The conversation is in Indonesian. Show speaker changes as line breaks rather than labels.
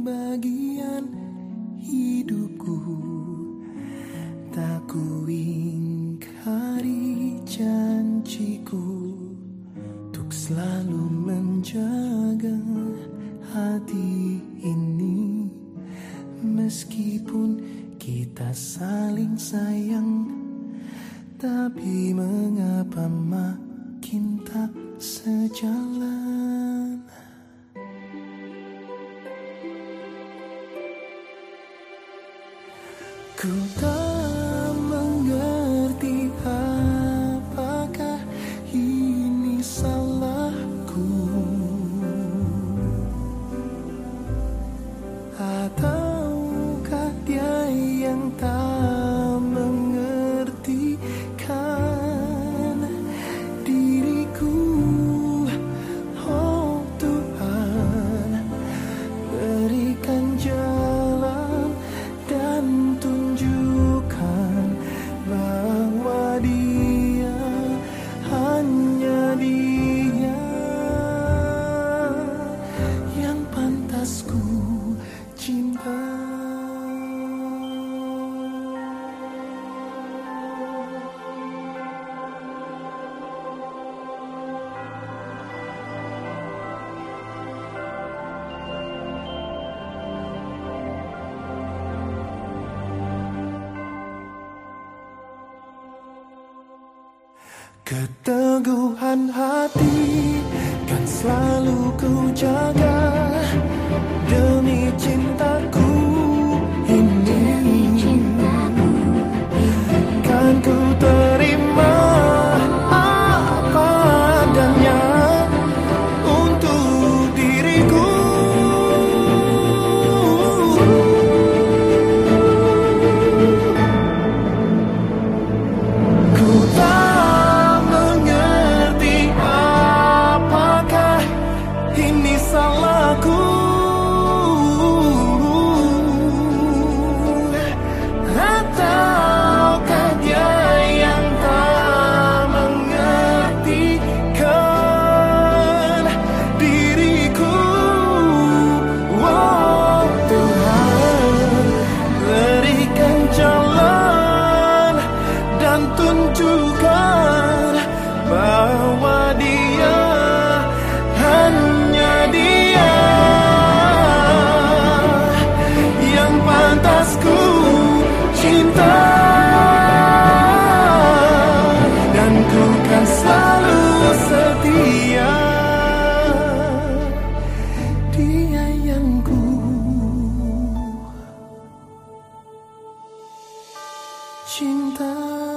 bagian hidupku. Tak ku ingkari janjiku Untuk selalu menjaga hati ini. Meskipun kita saling sayang Tapi mengapa makin tak sejalan Ku tak cinta. Keteguhan hati kan selalu ku jaga ดู cinta. Dan ku kan selalu setia. Dia yang ku cinta.